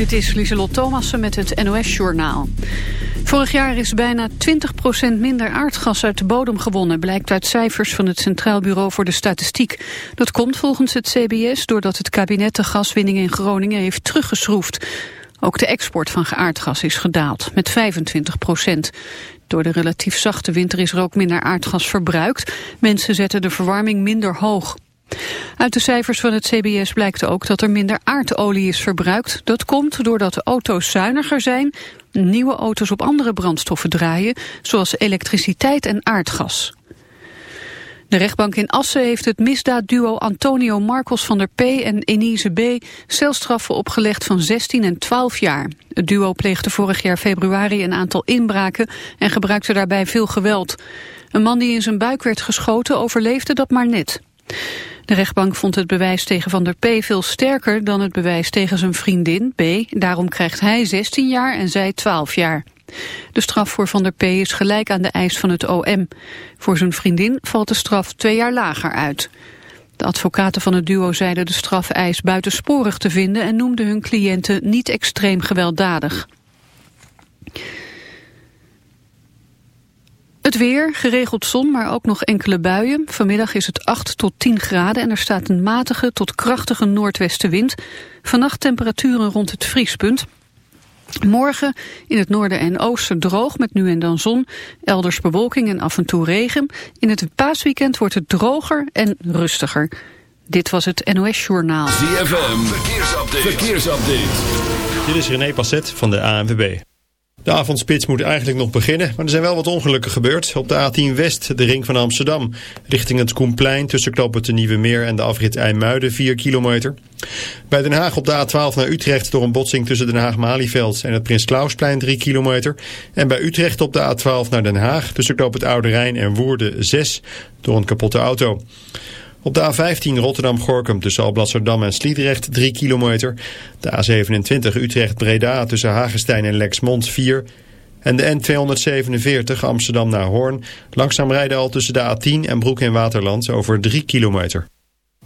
Dit is Lieselot Thomassen met het NOS-journaal. Vorig jaar is bijna 20% minder aardgas uit de bodem gewonnen... blijkt uit cijfers van het Centraal Bureau voor de Statistiek. Dat komt volgens het CBS doordat het kabinet de gaswinning in Groningen heeft teruggeschroefd. Ook de export van geaardgas is gedaald, met 25% Door de relatief zachte winter is er ook minder aardgas verbruikt. Mensen zetten de verwarming minder hoog. Uit de cijfers van het CBS blijkt ook dat er minder aardolie is verbruikt. Dat komt doordat de auto's zuiniger zijn, nieuwe auto's op andere brandstoffen draaien, zoals elektriciteit en aardgas. De rechtbank in Assen heeft het misdaadduo Antonio Marcos van der P. en Enise B. celstraffen opgelegd van 16 en 12 jaar. Het duo pleegde vorig jaar februari een aantal inbraken en gebruikte daarbij veel geweld. Een man die in zijn buik werd geschoten overleefde dat maar net. De rechtbank vond het bewijs tegen Van der P. veel sterker dan het bewijs tegen zijn vriendin B. Daarom krijgt hij 16 jaar en zij 12 jaar. De straf voor Van der P. is gelijk aan de eis van het OM. Voor zijn vriendin valt de straf twee jaar lager uit. De advocaten van het duo zeiden de strafeis buitensporig te vinden... en noemden hun cliënten niet extreem gewelddadig. Het weer, geregeld zon, maar ook nog enkele buien. Vanmiddag is het 8 tot 10 graden en er staat een matige tot krachtige noordwestenwind. Vannacht temperaturen rond het vriespunt. Morgen in het noorden en oosten droog met nu en dan zon. Elders bewolking en af en toe regen. In het paasweekend wordt het droger en rustiger. Dit was het NOS Journaal. ZFM, verkeersupdate. verkeersupdate. Dit is René Passet van de ANWB. De avondspits moet eigenlijk nog beginnen, maar er zijn wel wat ongelukken gebeurd. Op de A10 West, de ring van Amsterdam, richting het Koenplein... tussen knooppunt de Nieuwe Meer en de afrit IJmuiden, 4 kilometer. Bij Den Haag op de A12 naar Utrecht door een botsing tussen Den Haag-Malieveld... en het Prins Klausplein, 3 kilometer. En bij Utrecht op de A12 naar Den Haag tussen knooppunt Oude Rijn en Woerden, 6... door een kapotte auto. Op de A15 Rotterdam-Gorkum tussen Alblasserdam en Sliedrecht 3 kilometer. De A27 Utrecht-Breda tussen Hagestein en Lexmond 4. En de N247 Amsterdam naar Hoorn. Langzaam rijden al tussen de A10 en Broek in Waterland over 3 kilometer.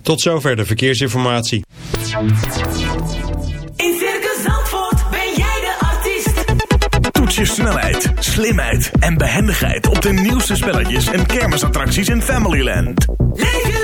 Tot zover de verkeersinformatie. In Circus Zandvoort ben jij de artiest. Toets je snelheid, slimheid en behendigheid op de nieuwste spelletjes en kermisattracties in Familyland. Leef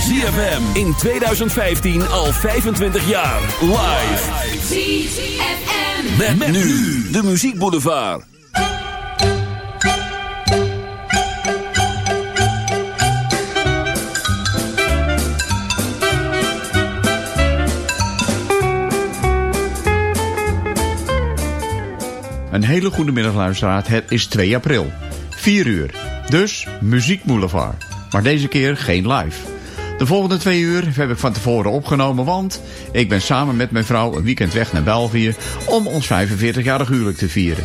ZFM in 2015 al 25 jaar. Live. ZFM. Met, met nu de Muziek Boulevard. Een hele goede middag luisteraar. Het is 2 april. 4 uur. Dus Muziek Boulevard. Maar deze keer geen live. De volgende twee uur heb ik van tevoren opgenomen, want ik ben samen met mijn vrouw een weekend weg naar België om ons 45-jarig huwelijk te vieren.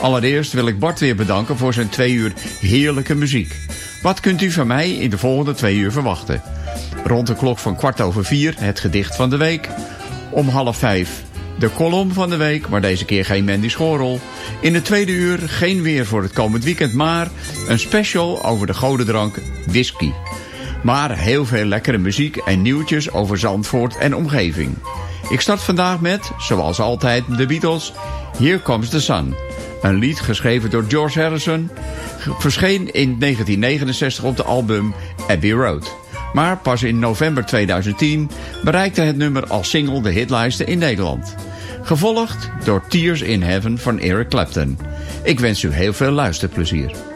Allereerst wil ik Bart weer bedanken voor zijn twee uur heerlijke muziek. Wat kunt u van mij in de volgende twee uur verwachten? Rond de klok van kwart over vier het gedicht van de week. Om half vijf de kolom van de week, maar deze keer geen Mandy Schorel. In de tweede uur geen weer voor het komend weekend, maar een special over de godendrank whisky. Maar heel veel lekkere muziek en nieuwtjes over Zandvoort en omgeving. Ik start vandaag met, zoals altijd, de Beatles, Here Comes the Sun. Een lied geschreven door George Harrison, verscheen in 1969 op de album Abbey Road. Maar pas in november 2010 bereikte het nummer als single de hitlijsten in Nederland. Gevolgd door Tears in Heaven van Eric Clapton. Ik wens u heel veel luisterplezier.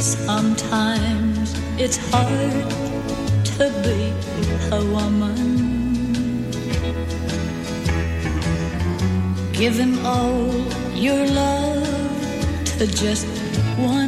Sometimes it's hard to be a woman. Giving all your love to just one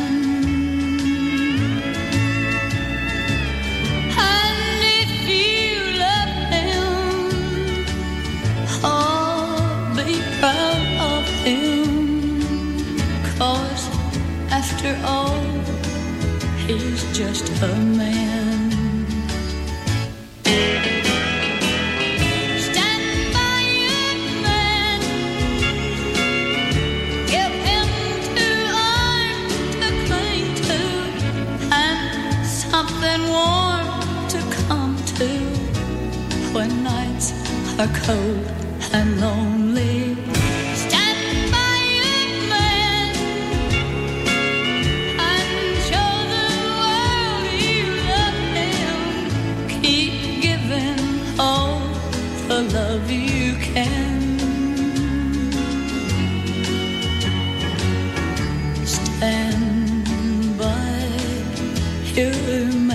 crushed up. killing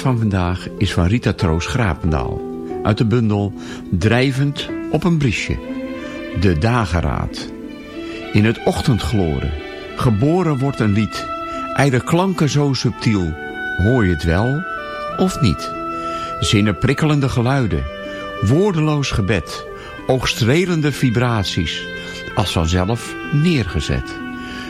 van vandaag is van Rita Troos Grapendaal. Uit de bundel Drijvend op een briesje. De dageraad. In het ochtendgloren. Geboren wordt een lied. Eider klanken zo subtiel. Hoor je het wel of niet? Zinnen prikkelende geluiden. Woordeloos gebed. Oogstrelende vibraties. Als vanzelf neergezet.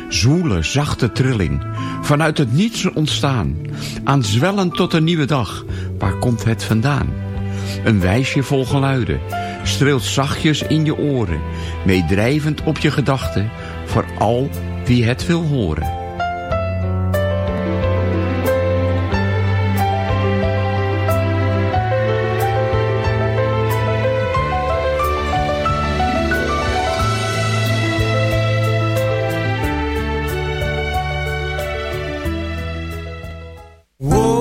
Zoele, zachte trilling, vanuit het niets ontstaan, aanzwellend tot een nieuwe dag. Waar komt het vandaan? Een wijsje vol geluiden, streelt zachtjes in je oren, meedrijvend op je gedachten, voor al wie het wil horen. Whoa.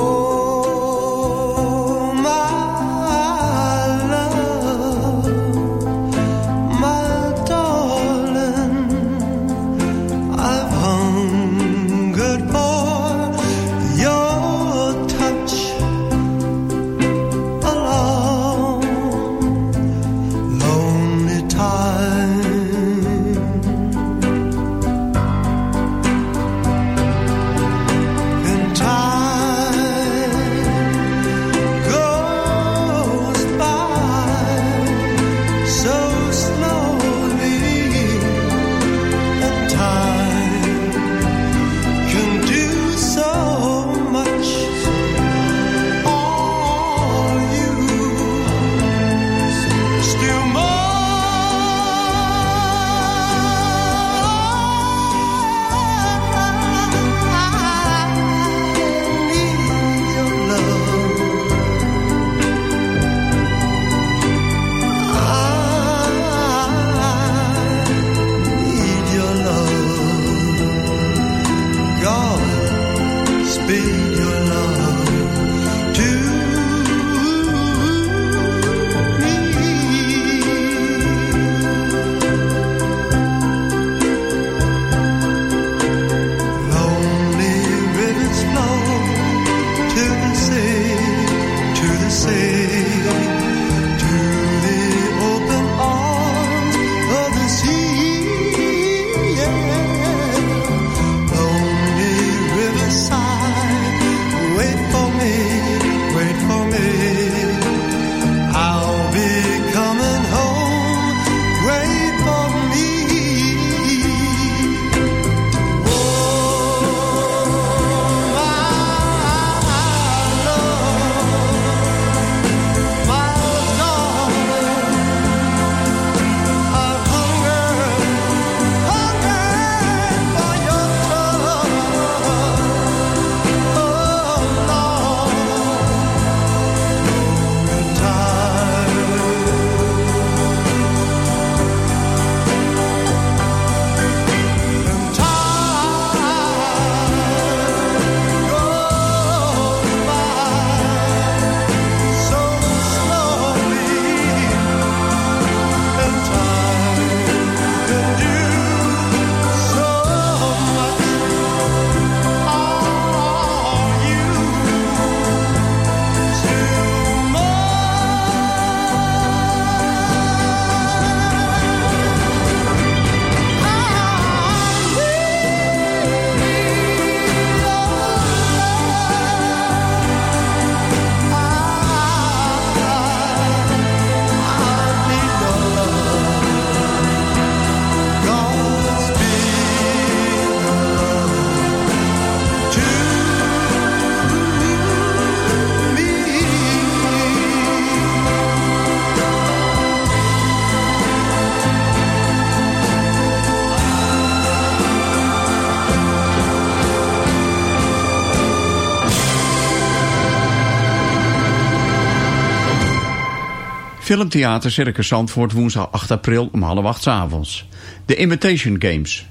Filmtheater Circus Zandvoort woensdag 8 april om half acht avonds. The Imitation Games.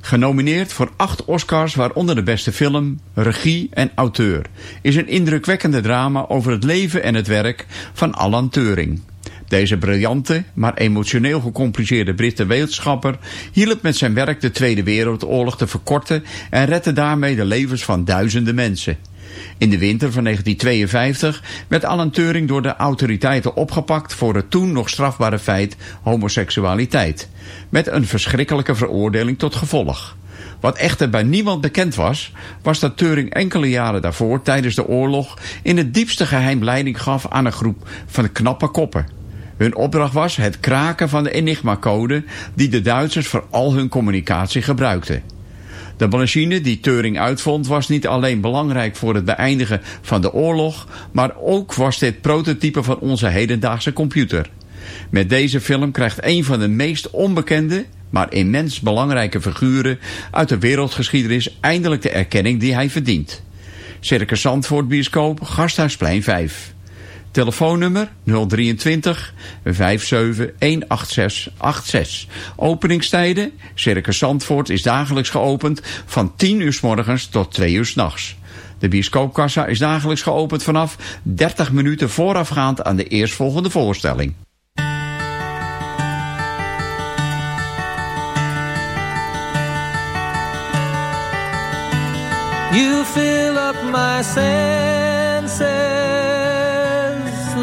Genomineerd voor acht Oscars, waaronder de beste film, regie en auteur, is een indrukwekkende drama over het leven en het werk van Alan Turing. Deze briljante, maar emotioneel gecompliceerde Britse wetenschapper hielp met zijn werk de Tweede Wereldoorlog te verkorten en redde daarmee de levens van duizenden mensen. In de winter van 1952 werd Alan Turing door de autoriteiten opgepakt voor het toen nog strafbare feit homoseksualiteit. Met een verschrikkelijke veroordeling tot gevolg. Wat echter bij niemand bekend was, was dat Turing enkele jaren daarvoor tijdens de oorlog in het diepste geheim leiding gaf aan een groep van knappe koppen. Hun opdracht was het kraken van de Enigma-code die de Duitsers voor al hun communicatie gebruikten. De machine die Turing uitvond was niet alleen belangrijk voor het beëindigen van de oorlog, maar ook was dit prototype van onze hedendaagse computer. Met deze film krijgt een van de meest onbekende, maar immens belangrijke figuren uit de wereldgeschiedenis eindelijk de erkenning die hij verdient. Circus Zandvoort Bioscoop, Gasthuisplein 5. Telefoonnummer 023 57 186 86. Openingstijden. Circus Zandvoort is dagelijks geopend van 10 uur s morgens tot 2 uur s nachts. De bioscoopkassa is dagelijks geopend vanaf 30 minuten voorafgaand aan de eerstvolgende voorstelling. You fill up my senses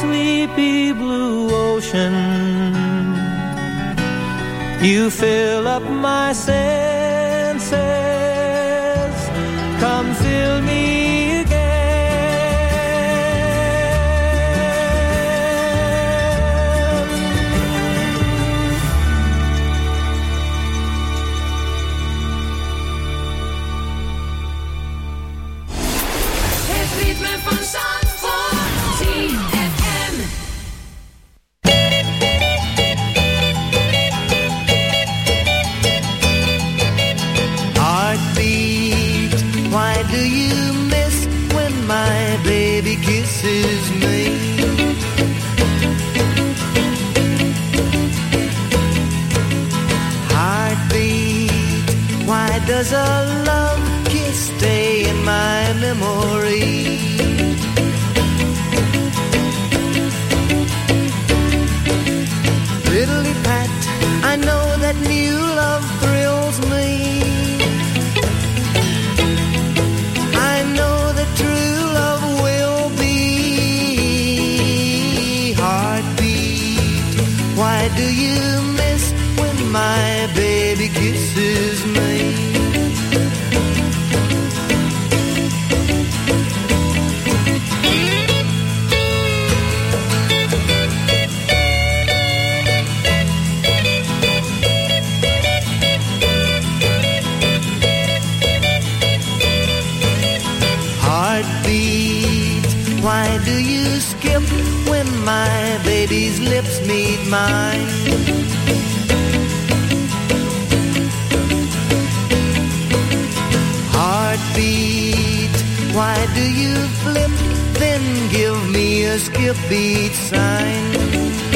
sleepy blue ocean. You fill up my senses. Come fill me lips meet mine. Heartbeat, why do you flip? Then give me a skip beat sign.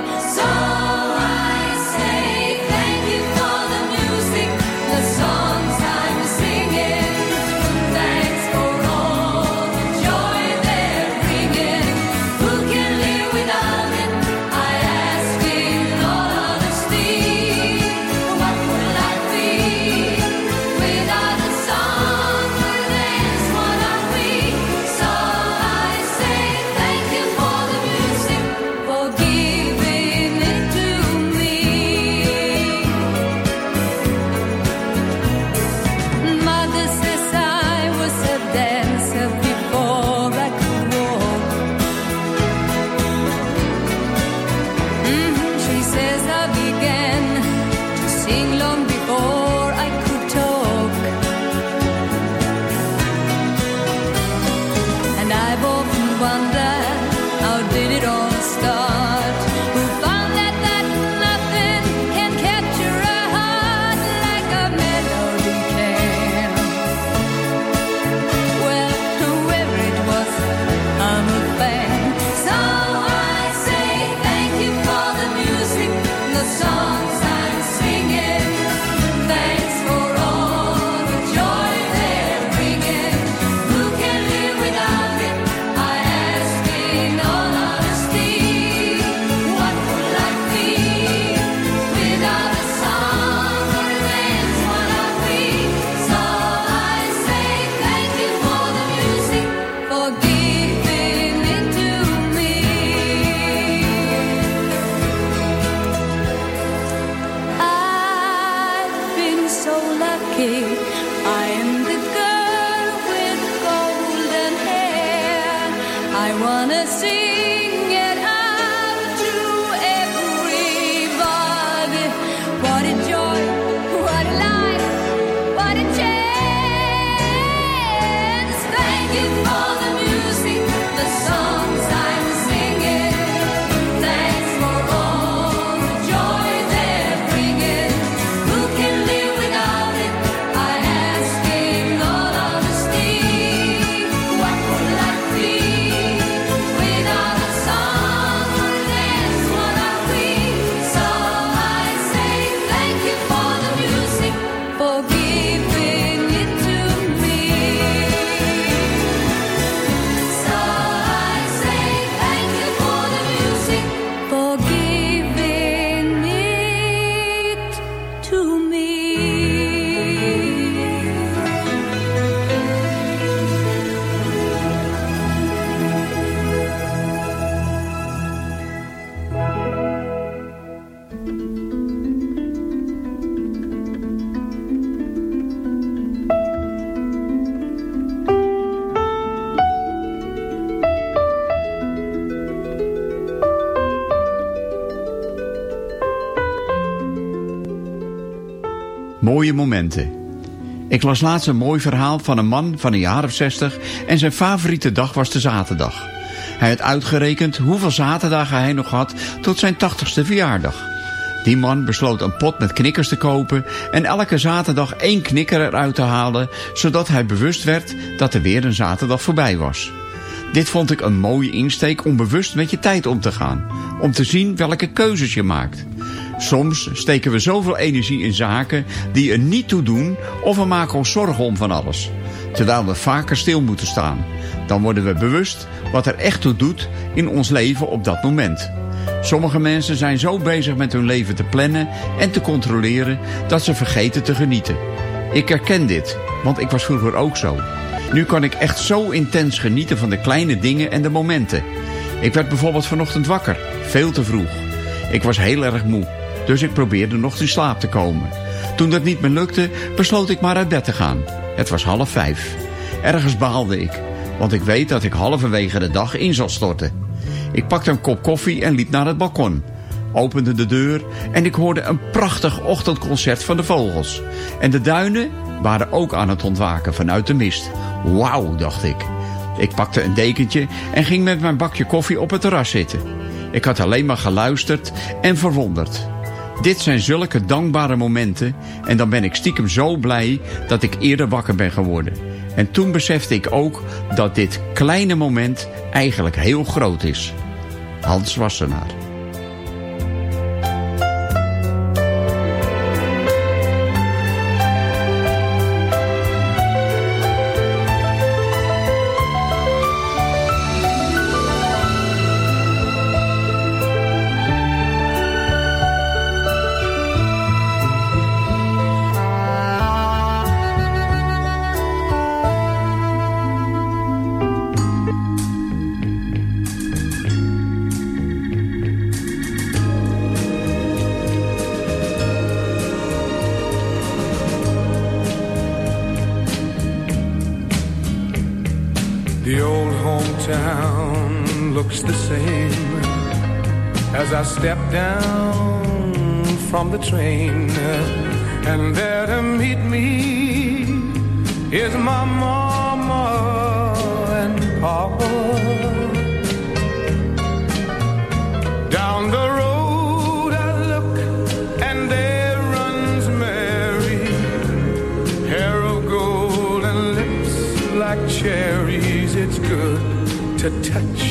give up. Ik las laatst een mooi verhaal van een man van een jaar of 60 en zijn favoriete dag was de zaterdag. Hij had uitgerekend hoeveel zaterdagen hij nog had tot zijn 80ste verjaardag. Die man besloot een pot met knikkers te kopen en elke zaterdag één knikker eruit te halen, zodat hij bewust werd dat er weer een zaterdag voorbij was. Dit vond ik een mooie insteek om bewust met je tijd om te gaan. Om te zien welke keuzes je maakt. Soms steken we zoveel energie in zaken die er niet toe doen of we maken ons zorgen om van alles. Terwijl we vaker stil moeten staan. Dan worden we bewust wat er echt toe doet in ons leven op dat moment. Sommige mensen zijn zo bezig met hun leven te plannen en te controleren dat ze vergeten te genieten. Ik herken dit, want ik was vroeger ook zo. Nu kan ik echt zo intens genieten van de kleine dingen en de momenten. Ik werd bijvoorbeeld vanochtend wakker, veel te vroeg. Ik was heel erg moe, dus ik probeerde nog in slaap te komen. Toen dat niet meer lukte, besloot ik maar uit bed te gaan. Het was half vijf. Ergens baalde ik, want ik weet dat ik halverwege de dag in zal storten. Ik pakte een kop koffie en liep naar het balkon. Opende de deur en ik hoorde een prachtig ochtendconcert van de vogels. En de duinen waren ook aan het ontwaken vanuit de mist. Wauw, dacht ik. Ik pakte een dekentje en ging met mijn bakje koffie op het terras zitten. Ik had alleen maar geluisterd en verwonderd. Dit zijn zulke dankbare momenten en dan ben ik stiekem zo blij dat ik eerder wakker ben geworden. En toen besefte ik ook dat dit kleine moment eigenlijk heel groot is. Hans Wassenaar. And. Down the road I look and there runs Mary, hair of gold and lips like cherries. It's good to touch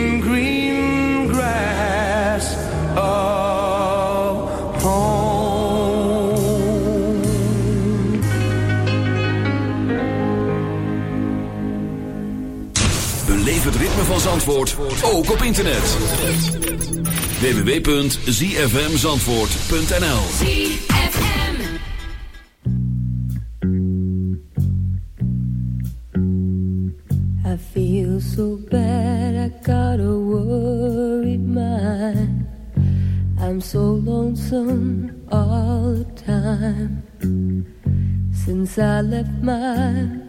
Zandvoort, ook op internet. www.zfmzandvoort.nl ZFM. I feel so bad, I got a worried mind. I'm so lonesome all the time. Since I left my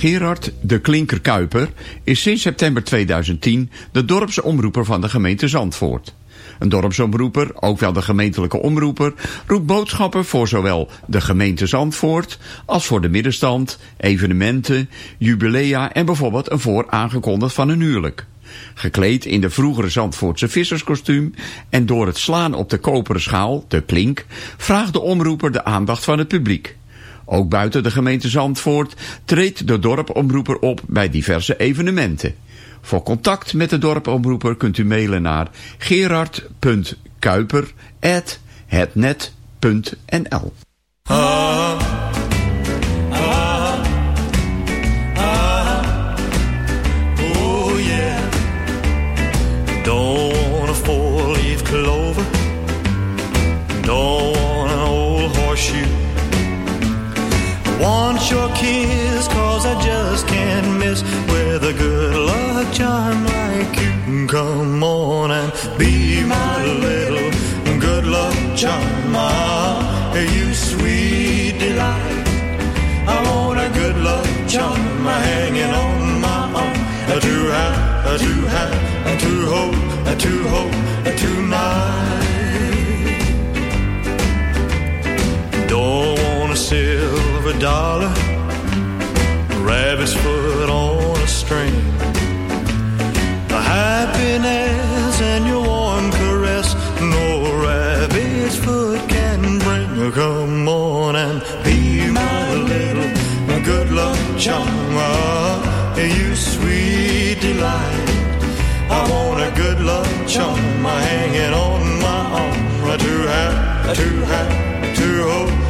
Gerard de Klinker Kuiper is sinds september 2010 de dorpsomroeper van de gemeente Zandvoort. Een dorpsomroeper, ook wel de gemeentelijke omroeper, roept boodschappen voor zowel de gemeente Zandvoort als voor de middenstand, evenementen, jubilea en bijvoorbeeld een vooraangekondigd van een huwelijk. Gekleed in de vroegere Zandvoortse visserskostuum en door het slaan op de koperen schaal, de klink, vraagt de omroeper de aandacht van het publiek. Ook buiten de gemeente Zandvoort treedt de dorpomroeper op bij diverse evenementen. Voor contact met de dorpomroeper kunt u mailen naar gerard.kuiper.hetnet.nl want your kiss cause I just can't miss with a good luck charm like you. Come on and be my little good luck charm. You sweet delight. I want a good luck charm hanging on my arm. To have, to have, to hope, to hope dollar, rabbit's foot on a string. The happiness and your warm caress, no rabbit's foot can bring. Come on and be my little good luck charm. You sweet delight. I want a good luck charm hanging on my arm. To have, to have, to hope,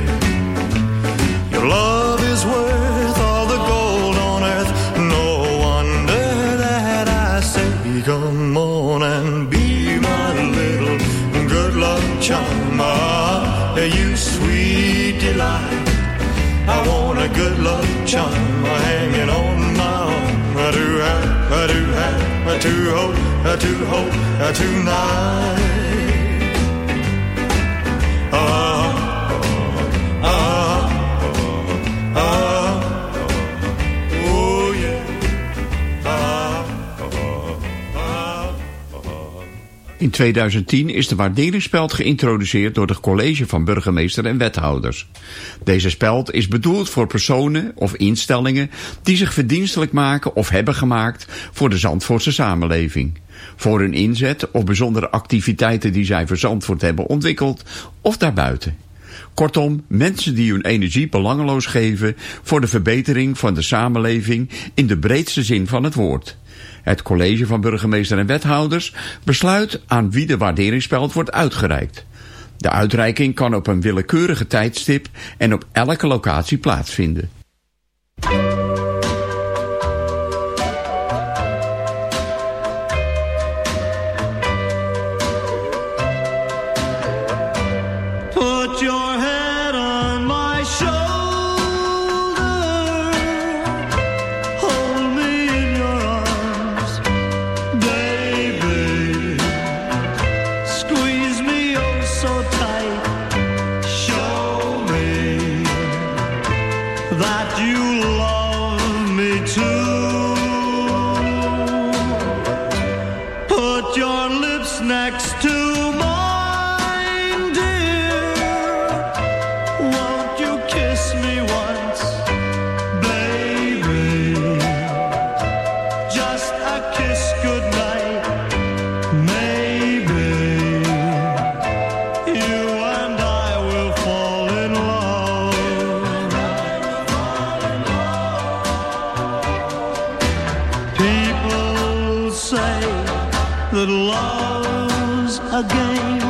chum hanging on my arm. I do have, I do-ha, a to-ho, a to-ho, a tonight. In 2010 is de waarderingsspeld geïntroduceerd door het college van burgemeester en wethouders. Deze speld is bedoeld voor personen of instellingen die zich verdienstelijk maken of hebben gemaakt voor de Zandvoortse samenleving. Voor hun inzet of bijzondere activiteiten die zij voor Zandvoort hebben ontwikkeld of daarbuiten. Kortom, mensen die hun energie belangeloos geven voor de verbetering van de samenleving in de breedste zin van het woord. Het college van burgemeester en wethouders besluit aan wie de waarderingsspeld wordt uitgereikt. De uitreiking kan op een willekeurige tijdstip en op elke locatie plaatsvinden. A game,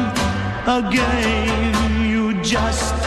a game you just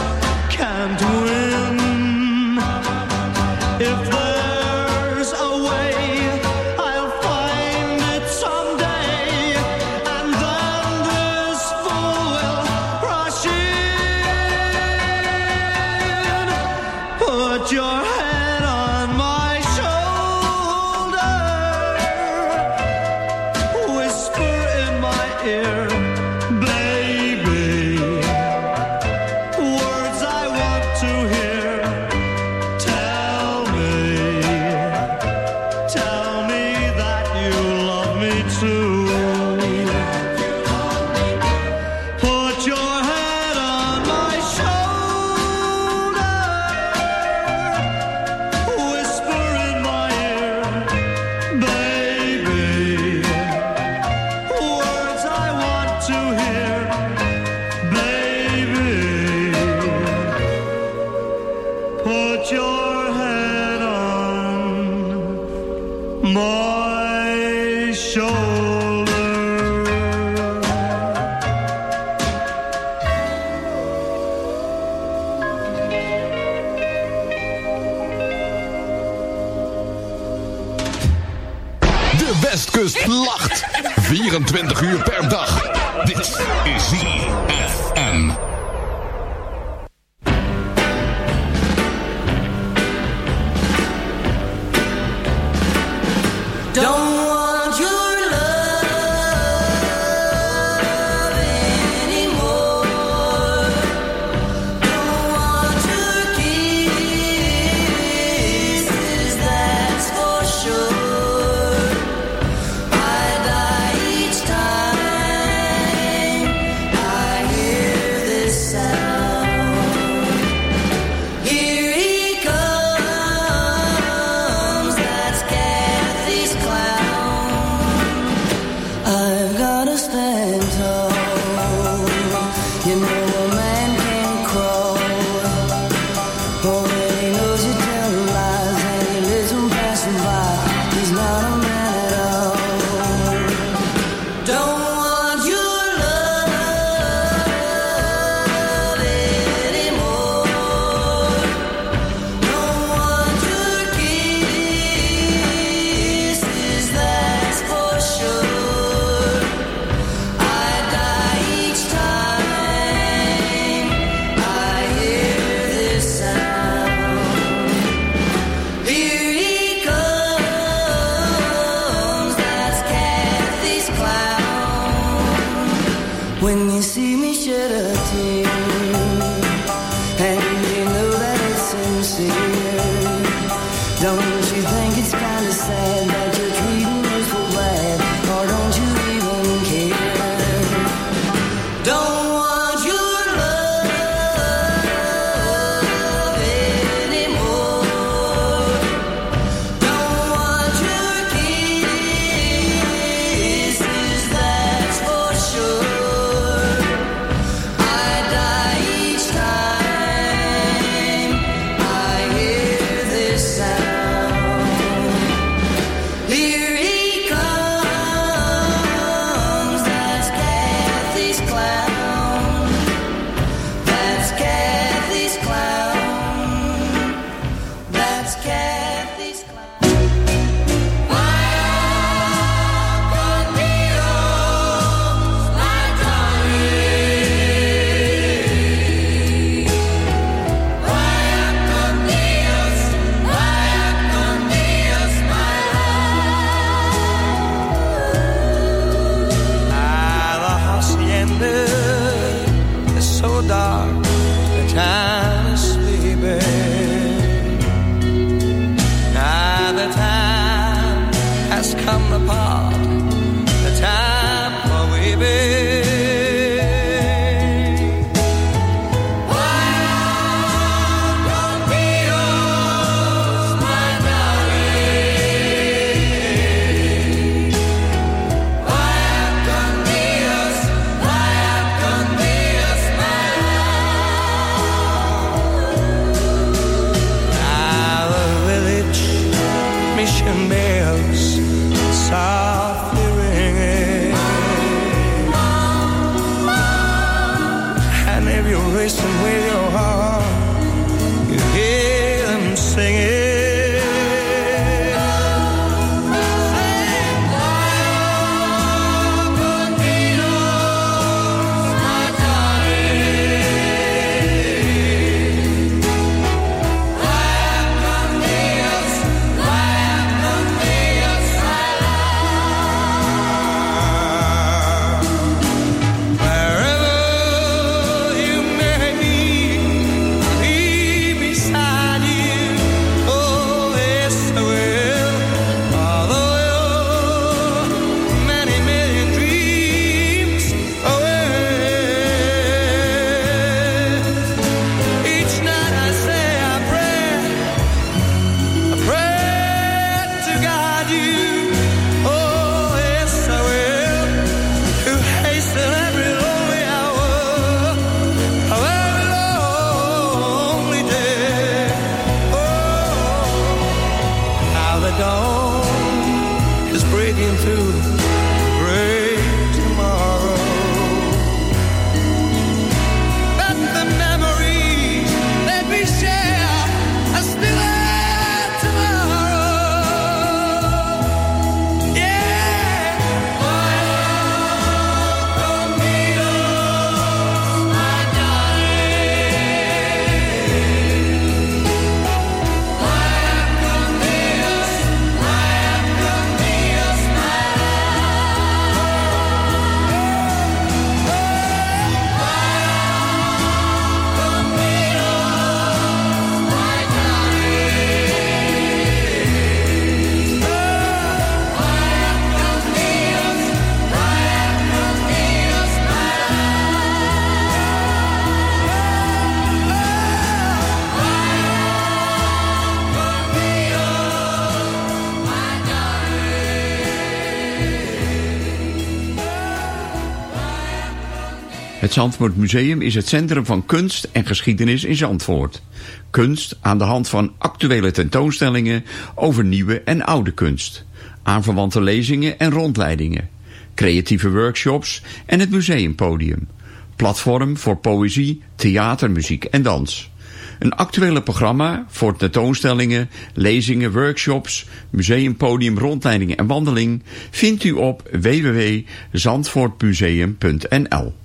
Zandvoort Museum is het centrum van kunst en geschiedenis in Zandvoort. Kunst aan de hand van actuele tentoonstellingen over nieuwe en oude kunst. Aanverwante lezingen en rondleidingen. Creatieve workshops en het museumpodium. Platform voor poëzie, theater, muziek en dans. Een actuele programma voor tentoonstellingen, lezingen, workshops, museumpodium, rondleidingen en wandeling vindt u op www.zandvoortmuseum.nl.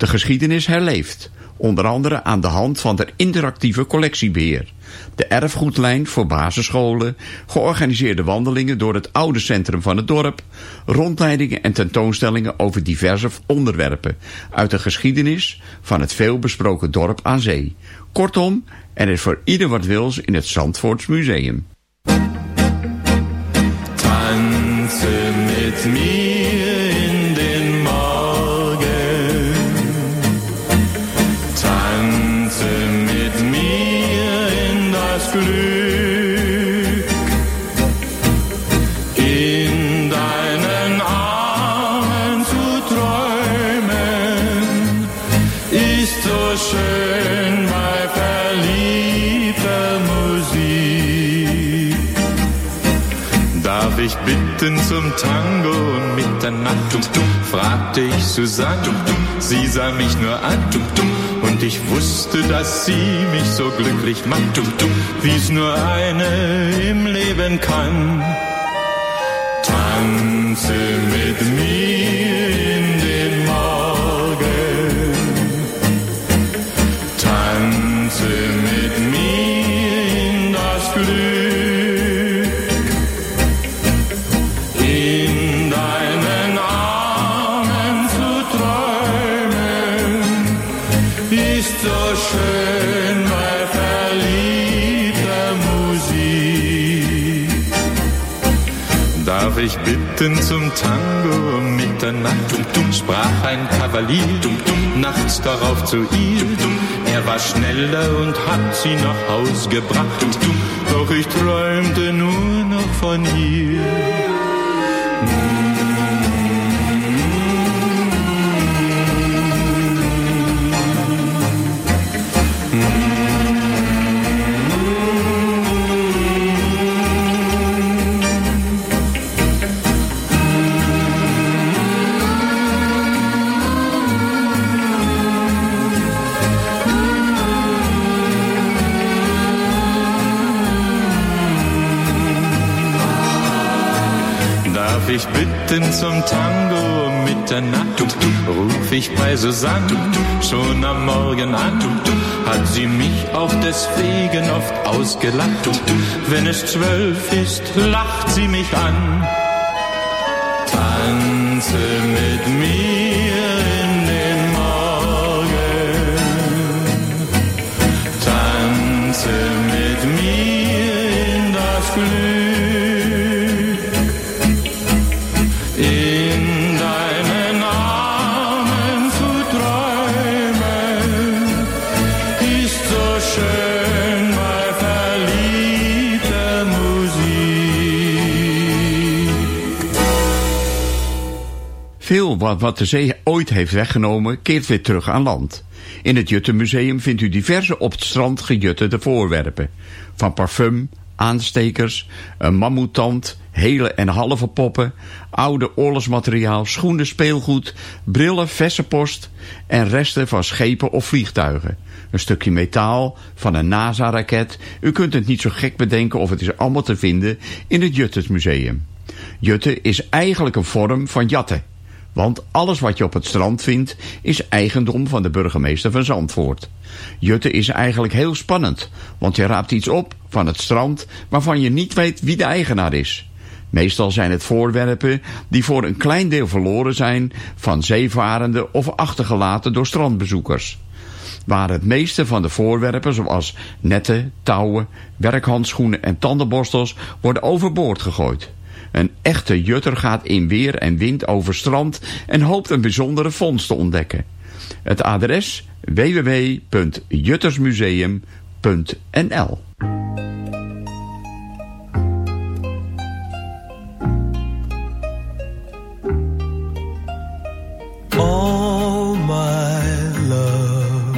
De geschiedenis herleeft, onder andere aan de hand van de interactieve collectiebeheer. De erfgoedlijn voor basisscholen, georganiseerde wandelingen door het oude centrum van het dorp, rondleidingen en tentoonstellingen over diverse onderwerpen uit de geschiedenis van het veelbesproken dorp aan zee. Kortom, er is voor ieder wat wils in het Zandvoorts Museum. Tanze mit mir zum Tango um Mitternacht? fragte ich Susanne. Sie sah mich nur an und ich wusste, dass sie mich so glücklich macht, wie es nur eine im Leben kann. Tanze mit mir ist so schön bei verliebter Musik. Darf ich bitten zum Tango um Mitternacht? Sprach ein Kavalier nachts darauf zu ihr. Er war schneller und hat sie nach Haus gebracht. Doch ich träumte nur noch von ihr. Zum Tango um Mitternacht? Ruf ich bei Susanne schon am Morgen an? Hat sie mich auch deswegen oft ausgelacht? Wenn es zwölf ist, lacht sie mich an. Tanze mit mir Veel wat, de zee ooit heeft weggenomen keert weer terug aan land. In het Juttenmuseum vindt u diverse op het strand gejuttede voorwerpen. Van parfum, aanstekers, een mammoetand, hele en halve poppen, oude oorlogsmateriaal, schoenen, speelgoed, brillen, vessenpost en resten van schepen of vliegtuigen. Een stukje metaal van een NASA-raket. U kunt het niet zo gek bedenken of het is allemaal te vinden in het Juttersmuseum. Jutte is eigenlijk een vorm van jatten. Want alles wat je op het strand vindt is eigendom van de burgemeester van Zandvoort. Jutte is eigenlijk heel spannend, want je raapt iets op van het strand waarvan je niet weet wie de eigenaar is. Meestal zijn het voorwerpen die voor een klein deel verloren zijn van zeevarenden of achtergelaten door strandbezoekers. Waar het meeste van de voorwerpen zoals netten, touwen, werkhandschoenen en tandenborstels worden overboord gegooid. Een echte jutter gaat in weer en wind over strand en hoopt een bijzondere vondst te ontdekken. Het adres www.juttersmuseum.nl All my love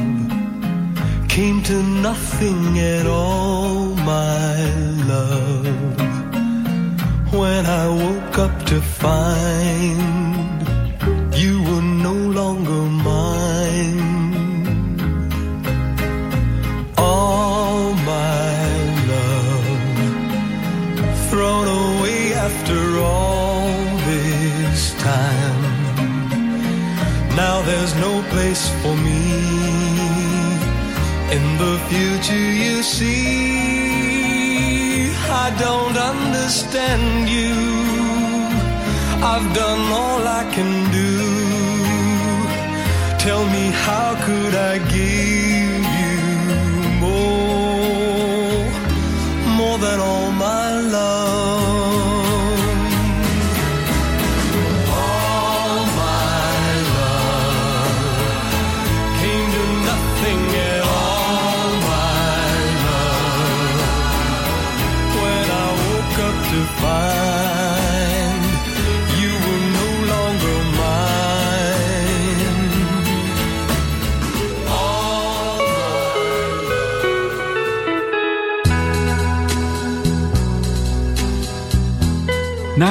came to nothing at all, my. When I woke up to find you were no longer mine. All my love thrown away after all this time. Now there's no place for me in the future you see. I don't understand you. I've done all I can do. Tell me how could I give